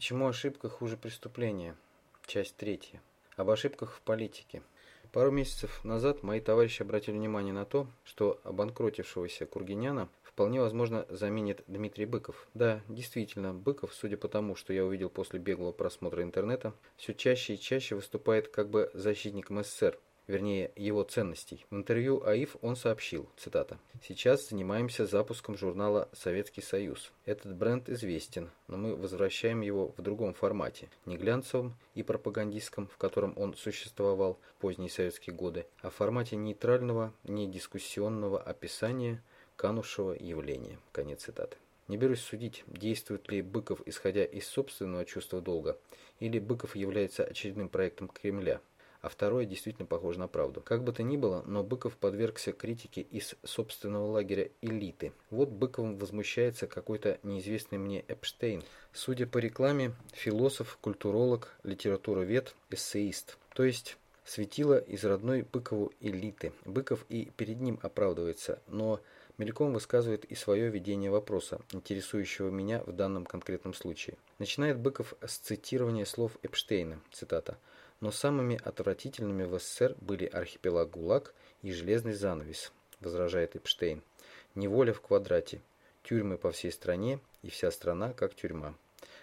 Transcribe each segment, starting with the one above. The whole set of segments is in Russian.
Почему ошибка хуже преступления? Часть третья. Об ошибках в политике. Пару месяцев назад мои товарищи обратили внимание на то, что обанкротившегося Кургиняна вполне возможно заменит Дмитрий Быков. Да, действительно, Быков, судя по тому, что я увидел после беглого просмотра интернета, все чаще и чаще выступает как бы защитником СССР, вернее, его ценностей. В интервью АИФ он сообщил, цитата, «Сейчас занимаемся запуском журнала «Советский Союз». Этот бренд известен, но мы возвращаем его в другом формате, не глянцевом и пропагандистском, в котором он существовал в поздние советские годы, а в формате нейтрального, недискуссионного описания канувшего явления». Конец цитаты. Не берусь судить, действует ли Быков исходя из собственного чувства долга, или Быков является очередным проектом Кремля – а второе действительно похоже на правду. Как бы то ни было, но Быков подвергся критике из собственного лагеря элиты. Вот Быковым возмущается какой-то неизвестный мне Эпштейн. Судя по рекламе, философ, культуролог, литературовед, эссеист. То есть светило из родной Быкову элиты. Быков и перед ним оправдывается, но мельком высказывает и свое видение вопроса, интересующего меня в данном конкретном случае. Начинает Быков с цитирования слов Эпштейна, цитата но самыми отвратительными в СССР были архипелаг ГУЛАГ и железный занавес, возражает Эпштейн. Неволя в квадрате, тюрьмы по всей стране и вся страна как тюрьма.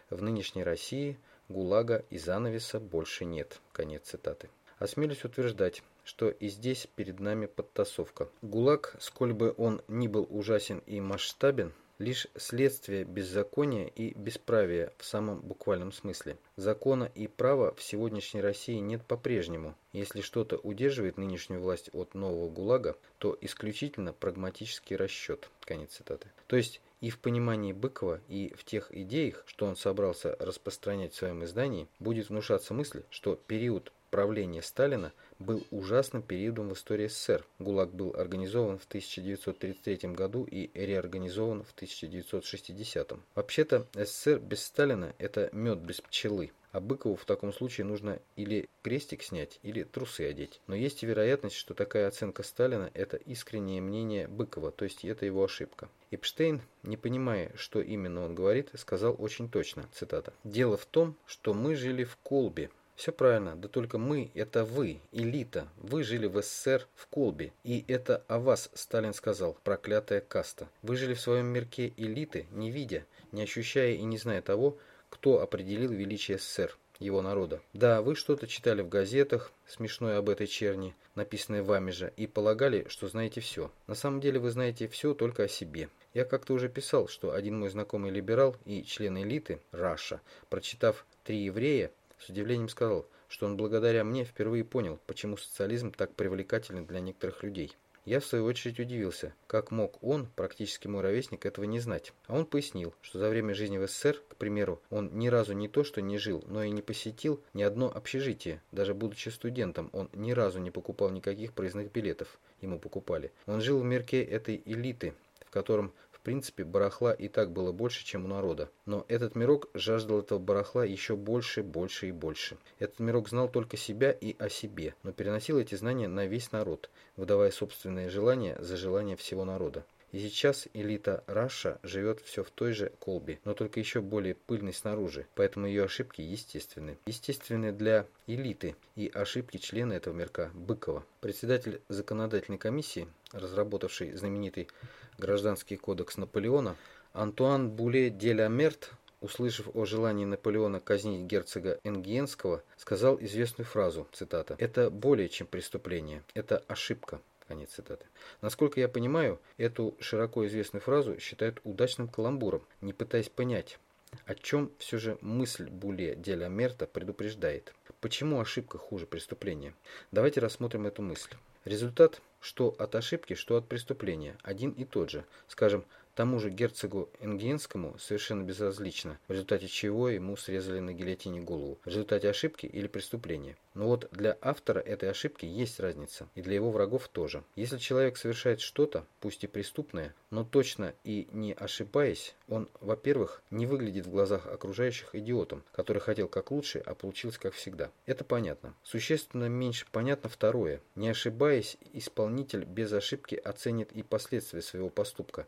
В нынешней России ГУЛАГа и занавеса больше нет. Конец цитаты. Осмелюсь утверждать, что и здесь перед нами подтасовка. ГУЛАГ, сколь бы он ни был ужасен и масштабен, лишь следствие беззакония и бесправия в самом буквальном смысле. Закона и права в сегодняшней России нет по-прежнему. Если что-то удерживает нынешнюю власть от нового ГУЛАГа, то исключительно прагматический расчет. Конец цитаты. То есть и в понимании Быкова, и в тех идеях, что он собрался распространять в своем издании, будет внушаться мысль, что период правления Сталина был ужасным периодом в истории СССР. ГУЛАГ был организован в 1933 году и реорганизован в 1960. Вообще-то СССР без Сталина – это мед без пчелы. А Быкову в таком случае нужно или крестик снять, или трусы одеть. Но есть вероятность, что такая оценка Сталина – это искреннее мнение Быкова, то есть это его ошибка. Эпштейн, не понимая, что именно он говорит, сказал очень точно, цитата. «Дело в том, что мы жили в колбе, все правильно, да только мы – это вы, элита. Вы жили в СССР в Колбе. И это о вас Сталин сказал, проклятая каста. Вы жили в своем мирке элиты, не видя, не ощущая и не зная того, кто определил величие СССР, его народа. Да, вы что-то читали в газетах, смешное об этой черни, написанное вами же, и полагали, что знаете все. На самом деле вы знаете все только о себе. Я как-то уже писал, что один мой знакомый либерал и член элиты, Раша, прочитав «Три еврея», с удивлением сказал, что он благодаря мне впервые понял, почему социализм так привлекателен для некоторых людей. Я в свою очередь удивился, как мог он, практически мой ровесник, этого не знать. А он пояснил, что за время жизни в СССР, к примеру, он ни разу не то что не жил, но и не посетил ни одно общежитие. Даже будучи студентом, он ни разу не покупал никаких проездных билетов. Ему покупали. Он жил в мирке этой элиты, в котором принципе, барахла и так было больше, чем у народа. Но этот мирок жаждал этого барахла еще больше, больше и больше. Этот мирок знал только себя и о себе, но переносил эти знания на весь народ, выдавая собственные желания за желания всего народа. И сейчас элита Раша живет все в той же колбе, но только еще более пыльной снаружи, поэтому ее ошибки естественны. Естественны для элиты и ошибки члена этого мирка Быкова. Председатель законодательной комиссии, разработавший знаменитый Гражданский кодекс Наполеона, Антуан Буле де ля Мерт, услышав о желании Наполеона казнить герцога Энгиенского, сказал известную фразу, цитата, «Это более чем преступление, это ошибка». Конец цитаты. Насколько я понимаю, эту широко известную фразу считают удачным каламбуром, не пытаясь понять, о чем все же мысль Буле де ля Мерта предупреждает. Почему ошибка хуже преступления? Давайте рассмотрим эту мысль. Результат что от ошибки, что от преступления, один и тот же. Скажем, тому же герцогу Энгенскому совершенно безразлично, в результате чего ему срезали на гильотине голову, в результате ошибки или преступления. Но вот для автора этой ошибки есть разница, и для его врагов тоже. Если человек совершает что-то, пусть и преступное, но точно и не ошибаясь, он, во-первых, не выглядит в глазах окружающих идиотом, который хотел как лучше, а получилось как всегда. Это понятно. Существенно меньше понятно второе. Не ошибаясь, исполнитель без ошибки оценит и последствия своего поступка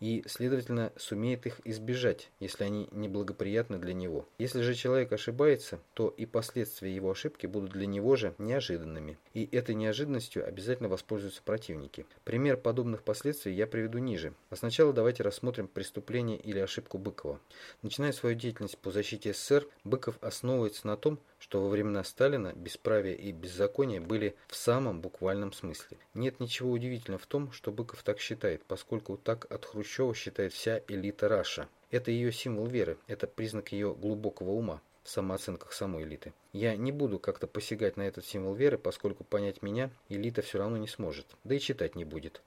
и, следовательно, сумеет их избежать, если они неблагоприятны для него. Если же человек ошибается, то и последствия его ошибки будут для него же неожиданными, и этой неожиданностью обязательно воспользуются противники. Пример подобных последствий я приведу ниже. А сначала давайте рассмотрим преступление или ошибку Быкова. Начиная свою деятельность по защите СССР, Быков основывается на том, что во времена Сталина бесправие и беззаконие были в самом буквальном смысле. Нет ничего удивительного в том, что Быков так считает, поскольку так от Хрущева считает вся элита Раша. Это ее символ веры, это признак ее глубокого ума в самооценках самой элиты. Я не буду как-то посягать на этот символ веры, поскольку понять меня элита все равно не сможет, да и читать не будет.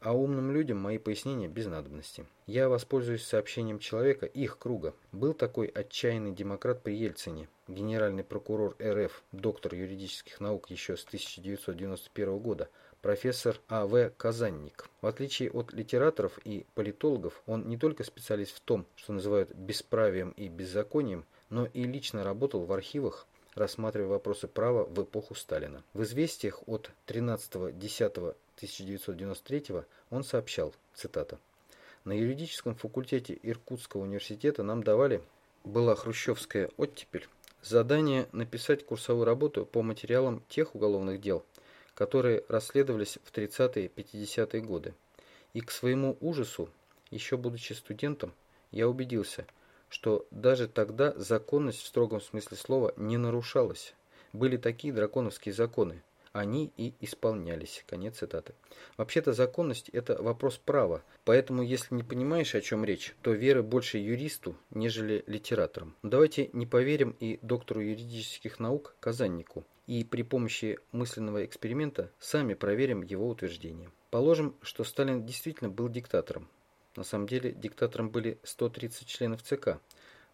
А умным людям мои пояснения без надобности. Я воспользуюсь сообщением человека их круга. Был такой отчаянный демократ при Ельцине, генеральный прокурор РФ, доктор юридических наук еще с 1991 года, профессор А.В. Казанник. В отличие от литераторов и политологов, он не только специалист в том, что называют бесправием и беззаконием, но и лично работал в архивах, рассматривая вопросы права в эпоху Сталина. В известиях от 13.10.1993 он сообщал, цитата, «На юридическом факультете Иркутского университета нам давали, была хрущевская оттепель, задание написать курсовую работу по материалам тех уголовных дел, которые расследовались в 30-50-е годы. И к своему ужасу, еще будучи студентом, я убедился – что даже тогда законность в строгом смысле слова не нарушалась. Были такие драконовские законы. Они и исполнялись. Конец цитаты. Вообще-то законность – это вопрос права, поэтому если не понимаешь, о чем речь, то веры больше юристу, нежели литераторам. Давайте не поверим и доктору юридических наук Казаннику, и при помощи мысленного эксперимента сами проверим его утверждение. Положим, что Сталин действительно был диктатором, на самом деле диктатором были 130 членов ЦК,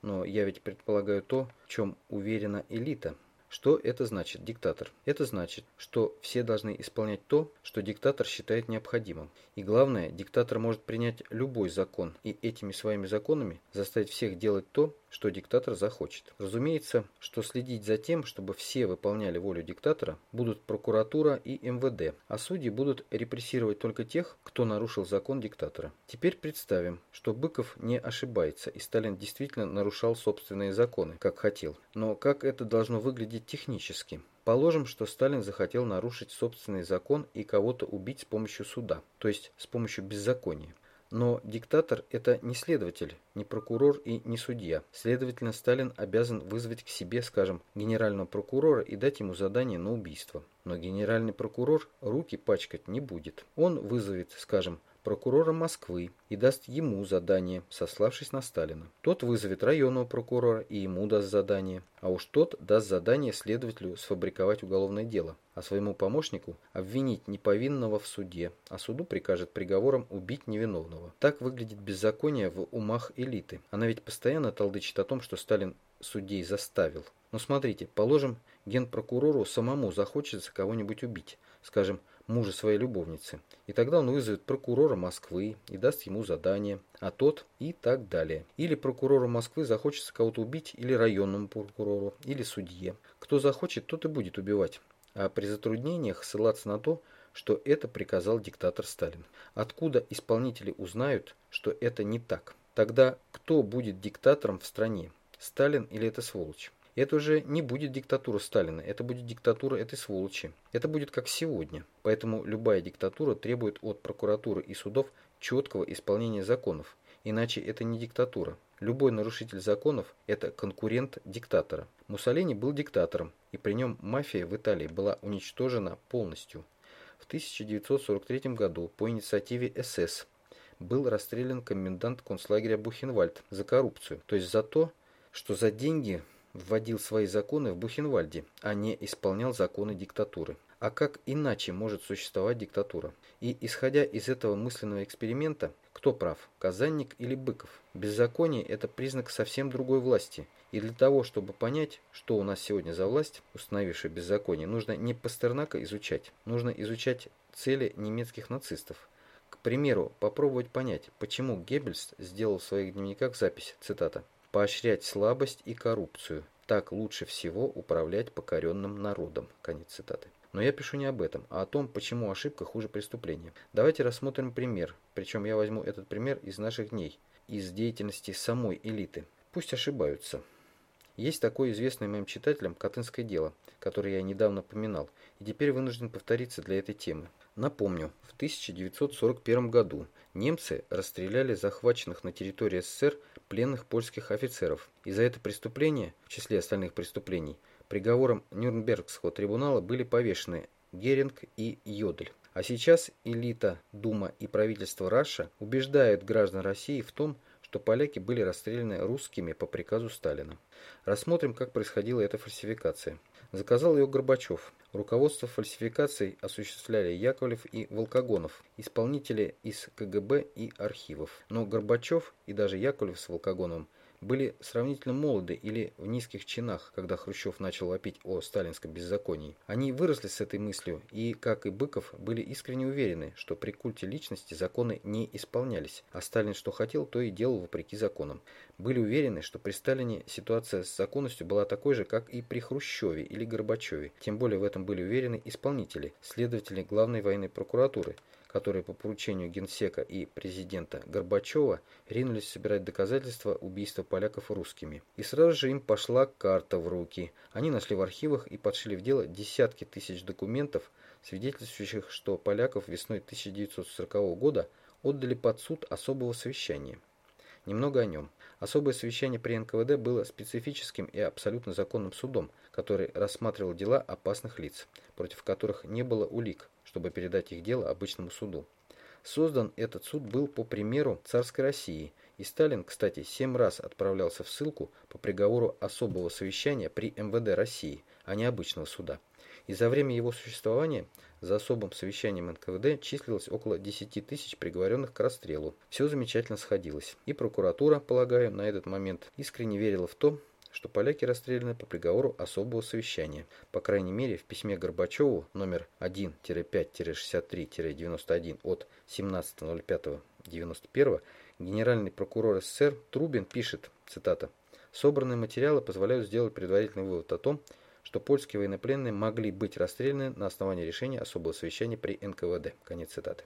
но я ведь предполагаю то, в чем уверена элита – что это значит, диктатор? Это значит, что все должны исполнять то, что диктатор считает необходимым. И главное, диктатор может принять любой закон и этими своими законами заставить всех делать то, что диктатор захочет. Разумеется, что следить за тем, чтобы все выполняли волю диктатора, будут прокуратура и МВД, а судьи будут репрессировать только тех, кто нарушил закон диктатора. Теперь представим, что Быков не ошибается и Сталин действительно нарушал собственные законы, как хотел. Но как это должно выглядеть технически. Положим, что Сталин захотел нарушить собственный закон и кого-то убить с помощью суда, то есть с помощью беззакония. Но диктатор – это не следователь, не прокурор и не судья. Следовательно, Сталин обязан вызвать к себе, скажем, генерального прокурора и дать ему задание на убийство. Но генеральный прокурор руки пачкать не будет. Он вызовет, скажем, прокурора Москвы и даст ему задание, сославшись на Сталина. Тот вызовет районного прокурора и ему даст задание, а уж тот даст задание следователю сфабриковать уголовное дело, а своему помощнику обвинить неповинного в суде, а суду прикажет приговором убить невиновного. Так выглядит беззаконие в умах элиты. Она ведь постоянно толдычит о том, что Сталин судей заставил. Но смотрите, положим, генпрокурору самому захочется кого-нибудь убить, скажем, мужа своей любовницы. И тогда он вызовет прокурора Москвы и даст ему задание, а тот и так далее. Или прокурору Москвы захочется кого-то убить, или районному прокурору, или судье. Кто захочет, тот и будет убивать. А при затруднениях ссылаться на то, что это приказал диктатор Сталин. Откуда исполнители узнают, что это не так? Тогда кто будет диктатором в стране? Сталин или эта сволочь? Это уже не будет диктатура Сталина, это будет диктатура этой сволочи. Это будет как сегодня. Поэтому любая диктатура требует от прокуратуры и судов четкого исполнения законов. Иначе это не диктатура. Любой нарушитель законов – это конкурент диктатора. Муссолини был диктатором, и при нем мафия в Италии была уничтожена полностью. В 1943 году по инициативе СС был расстрелян комендант концлагеря Бухенвальд за коррупцию, то есть за то, что за деньги вводил свои законы в Бухенвальде, а не исполнял законы диктатуры. А как иначе может существовать диктатура? И исходя из этого мысленного эксперимента, кто прав, Казанник или Быков? Беззаконие – это признак совсем другой власти. И для того, чтобы понять, что у нас сегодня за власть, установившая беззаконие, нужно не Пастернака изучать, нужно изучать цели немецких нацистов. К примеру, попробовать понять, почему Геббельс сделал в своих дневниках запись, цитата, поощрять слабость и коррупцию. Так лучше всего управлять покоренным народом. Конец цитаты. Но я пишу не об этом, а о том, почему ошибка хуже преступления. Давайте рассмотрим пример, причем я возьму этот пример из наших дней, из деятельности самой элиты. Пусть ошибаются. Есть такое известное моим читателям Катынское дело, которое я недавно поминал, и теперь вынужден повториться для этой темы. Напомню, в 1941 году немцы расстреляли захваченных на территории СССР пленных польских офицеров. И за это преступление, в числе остальных преступлений, приговором Нюрнбергского трибунала были повешены Геринг и Йодль. А сейчас элита, Дума и правительство Раша убеждают граждан России в том, что поляки были расстреляны русскими по приказу Сталина. Рассмотрим, как происходила эта фальсификация. Заказал ее Горбачев. Руководство фальсификацией осуществляли Яковлев и Волкогонов, исполнители из КГБ и архивов. Но Горбачев и даже Яковлев с Волкогоновым были сравнительно молоды или в низких чинах, когда Хрущев начал вопить о сталинском беззаконии. Они выросли с этой мыслью и, как и Быков, были искренне уверены, что при культе личности законы не исполнялись, а Сталин что хотел, то и делал вопреки законам. Были уверены, что при Сталине ситуация с законностью была такой же, как и при Хрущеве или Горбачеве. Тем более в этом были уверены исполнители, следователи главной военной прокуратуры – которые по поручению генсека и президента Горбачева ринулись собирать доказательства убийства поляков русскими. И сразу же им пошла карта в руки. Они нашли в архивах и подшили в дело десятки тысяч документов, свидетельствующих, что поляков весной 1940 года отдали под суд особого совещания. Немного о нем. Особое совещание при НКВД было специфическим и абсолютно законным судом, который рассматривал дела опасных лиц, против которых не было улик, чтобы передать их дело обычному суду. Создан этот суд был по примеру царской России, и Сталин, кстати, семь раз отправлялся в ссылку по приговору особого совещания при МВД России, а не обычного суда. И за время его существования за особым совещанием НКВД числилось около 10 тысяч приговоренных к расстрелу. Все замечательно сходилось. И прокуратура, полагаю, на этот момент искренне верила в то, что поляки расстреляны по приговору особого совещания. По крайней мере, в письме Горбачеву номер 1-5-63-91 от 17.05.91 генеральный прокурор СССР Трубин пишет, цитата, «Собранные материалы позволяют сделать предварительный вывод о том, что польские военнопленные могли быть расстреляны на основании решения особого совещания при НКВД». Конец цитаты.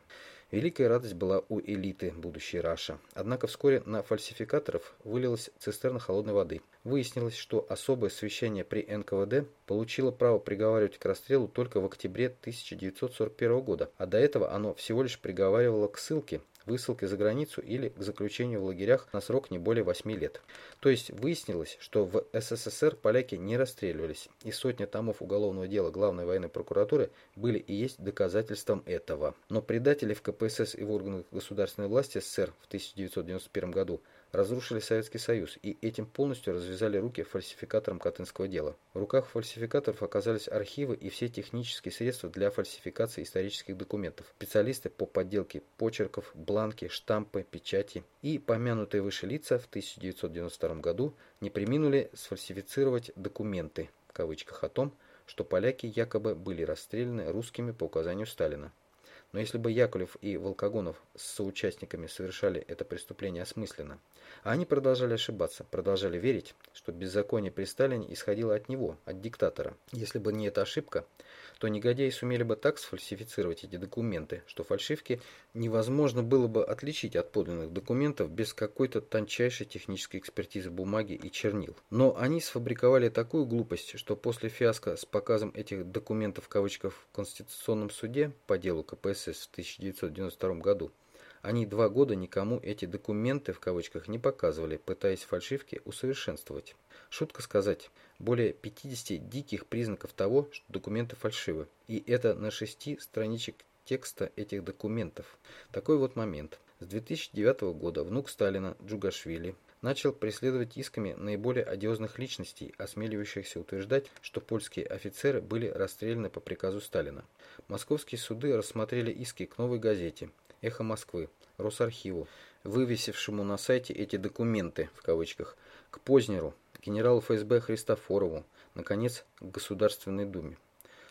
Великая радость была у элиты будущей Раша. Однако вскоре на фальсификаторов вылилась цистерна холодной воды. Выяснилось, что особое совещание при НКВД получило право приговаривать к расстрелу только в октябре 1941 года, а до этого оно всего лишь приговаривало к ссылке высылке за границу или к заключению в лагерях на срок не более 8 лет. То есть выяснилось, что в СССР поляки не расстреливались, и сотня томов уголовного дела Главной военной прокуратуры были и есть доказательством этого. Но предатели в КПСС и в органах государственной власти СССР в 1991 году разрушили Советский Союз и этим полностью развязали руки фальсификаторам Катынского дела. В руках фальсификаторов оказались архивы и все технические средства для фальсификации исторических документов, специалисты по подделке почерков, бланки, штампы, печати. И помянутые выше лица в 1992 году не приминули сфальсифицировать документы, в кавычках, о том, что поляки якобы были расстреляны русскими по указанию Сталина. Но если бы Яковлев и Волкогонов с соучастниками совершали это преступление осмысленно, а они продолжали ошибаться, продолжали верить, что беззаконие при Сталине исходило от него, от диктатора. Если бы не эта ошибка, то негодяи сумели бы так сфальсифицировать эти документы, что фальшивки невозможно было бы отличить от подлинных документов без какой-то тончайшей технической экспертизы бумаги и чернил. Но они сфабриковали такую глупость, что после фиаско с показом этих документов в кавычках в Конституционном суде по делу КПСС в 1992 году, они два года никому эти документы в кавычках не показывали, пытаясь фальшивки усовершенствовать. Шутка сказать, более 50 диких признаков того, что документы фальшивы. И это на шести страничек текста этих документов. Такой вот момент. С 2009 года внук Сталина Джугашвили начал преследовать исками наиболее одиозных личностей, осмеливающихся утверждать, что польские офицеры были расстреляны по приказу Сталина. Московские суды рассмотрели иски к новой газете «Эхо Москвы», Росархиву, вывесившему на сайте эти документы, в кавычках, к Познеру, генералу ФСБ Христофорову, наконец, к Государственной Думе.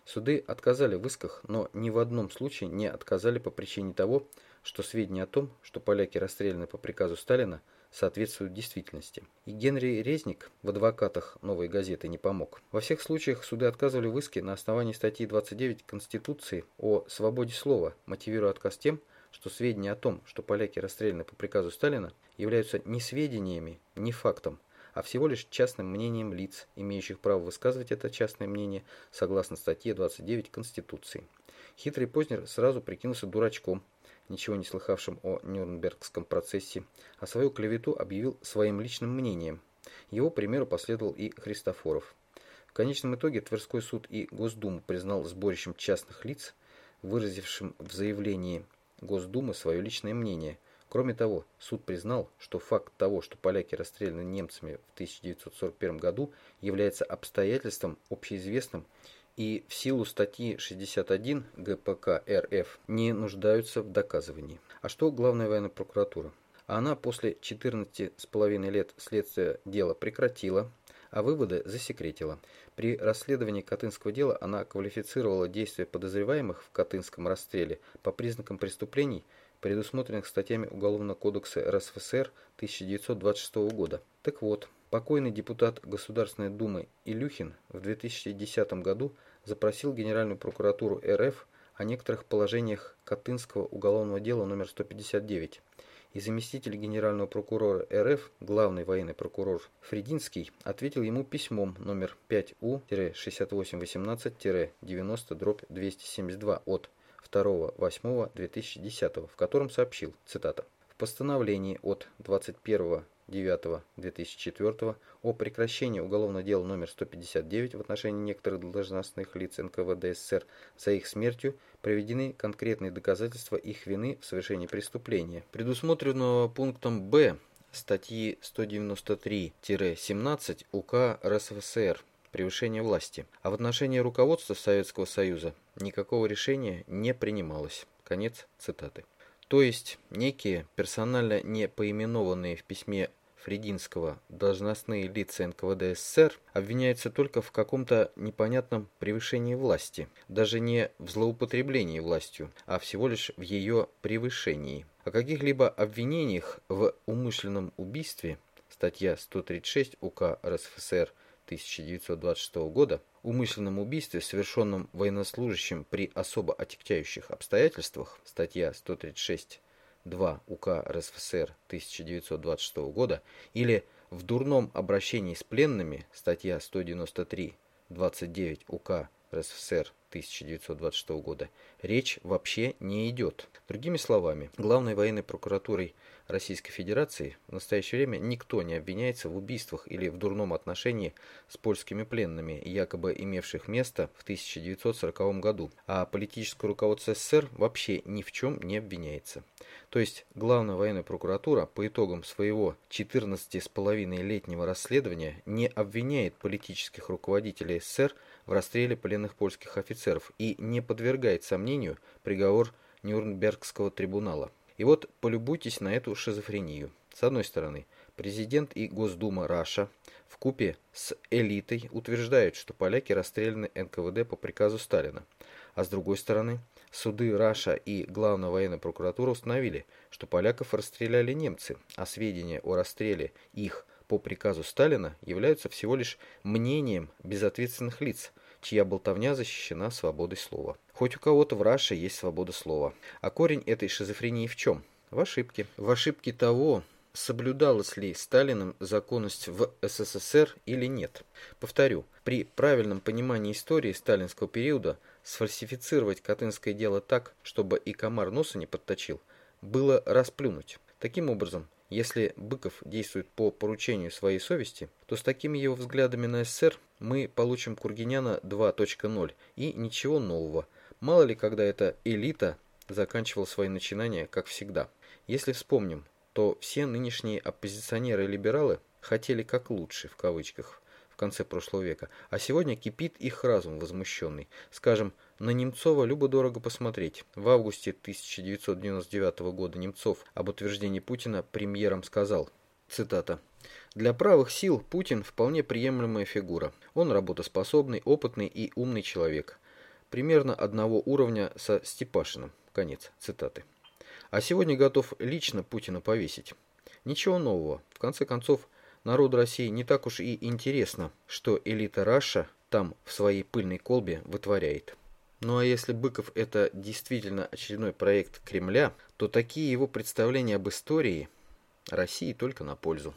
Суды отказали в исках, но ни в одном случае не отказали по причине того, что сведения о том, что поляки расстреляны по приказу Сталина, соответствуют действительности. И Генри Резник в адвокатах «Новой газеты» не помог. Во всех случаях суды отказывали в иске на основании статьи 29 Конституции о свободе слова, мотивируя отказ тем, что сведения о том, что поляки расстреляны по приказу Сталина, являются не сведениями, не фактом, а всего лишь частным мнением лиц, имеющих право высказывать это частное мнение согласно статье 29 Конституции. Хитрый Познер сразу прикинулся дурачком, ничего не слыхавшим о Нюрнбергском процессе, а свою клевету объявил своим личным мнением. Его примеру последовал и Христофоров. В конечном итоге Тверской суд и Госдуму признал сборищем частных лиц, выразившим в заявлении Госдумы свое личное мнение. Кроме того, суд признал, что факт того, что поляки расстреляны немцами в 1941 году, является обстоятельством общеизвестным и в силу статьи 61 ГПК РФ не нуждаются в доказывании. А что Главная военная прокуратура? Она после 14,5 лет следствия дело прекратила, а выводы засекретила. При расследовании Катынского дела она квалифицировала действия подозреваемых в Катынском расстреле по признакам преступлений, предусмотренных статьями Уголовного кодекса РСФСР 1926 года. Так вот, покойный депутат Государственной Думы Илюхин в 2010 году запросил Генеральную прокуратуру РФ о некоторых положениях Катынского уголовного дела номер 159 и заместитель генерального прокурора РФ, главный военный прокурор Фридинский, ответил ему письмом номер 5У-6818-90-272 от 2.8.2010, в котором сообщил, цитата, «В постановлении от 21 9-2004 о прекращении уголовного дела номер 159 в отношении некоторых должностных лиц НКВД СССР за их смертью приведены конкретные доказательства их вины в совершении преступления, предусмотренного пунктом Б статьи 193-17 УК РСФСР превышение власти, а в отношении руководства Советского Союза никакого решения не принималось. Конец цитаты. То есть некие персонально не поименованные в письме Фрединского должностные лица НКВД СССР обвиняются только в каком-то непонятном превышении власти, даже не в злоупотреблении властью, а всего лишь в ее превышении. О каких-либо обвинениях в умышленном убийстве, статья 136 УК РСФСР 1926 года, умышленном убийстве, совершенном военнослужащим при особо отягчающих обстоятельствах, статья 136 2 УК РСФСР 1926 года или в дурном обращении с пленными, статья 193 29 УК РСФСР 1926 года, речь вообще не идет. Другими словами, главной военной прокуратурой Российской Федерации в настоящее время никто не обвиняется в убийствах или в дурном отношении с польскими пленными, якобы имевших место в 1940 году, а политическое руководство СССР вообще ни в чем не обвиняется. То есть Главная военная прокуратура по итогам своего 14,5-летнего расследования не обвиняет политических руководителей СССР в расстреле пленных польских офицеров и не подвергает сомнению приговор Нюрнбергского трибунала. И вот полюбуйтесь на эту шизофрению. С одной стороны, президент и Госдума Раша в купе с элитой утверждают, что поляки расстреляны НКВД по приказу Сталина. А с другой стороны, суды Раша и Главная военная прокуратура установили, что поляков расстреляли немцы, а сведения о расстреле их по приказу Сталина являются всего лишь мнением безответственных лиц, чья болтовня защищена свободой слова. Хоть у кого-то в Раше есть свобода слова. А корень этой шизофрении в чем? В ошибке. В ошибке того, соблюдалась ли Сталиным законность в СССР или нет. Повторю, при правильном понимании истории сталинского периода сфальсифицировать Катынское дело так, чтобы и комар носа не подточил, было расплюнуть. Таким образом, если Быков действует по поручению своей совести, то с такими его взглядами на СССР мы получим Кургиняна 2.0 и ничего нового, Мало ли, когда эта элита заканчивала свои начинания, как всегда. Если вспомним, то все нынешние оппозиционеры-либералы хотели как лучше, в кавычках, в конце прошлого века, а сегодня кипит их разум возмущенный. Скажем, на Немцова любо-дорого посмотреть. В августе 1999 года Немцов об утверждении Путина премьером сказал, цитата, «Для правых сил Путин вполне приемлемая фигура. Он работоспособный, опытный и умный человек примерно одного уровня со Степашиным. Конец цитаты. А сегодня готов лично Путина повесить. Ничего нового. В конце концов, народу России не так уж и интересно, что элита Раша там в своей пыльной колбе вытворяет. Ну а если Быков это действительно очередной проект Кремля, то такие его представления об истории России только на пользу.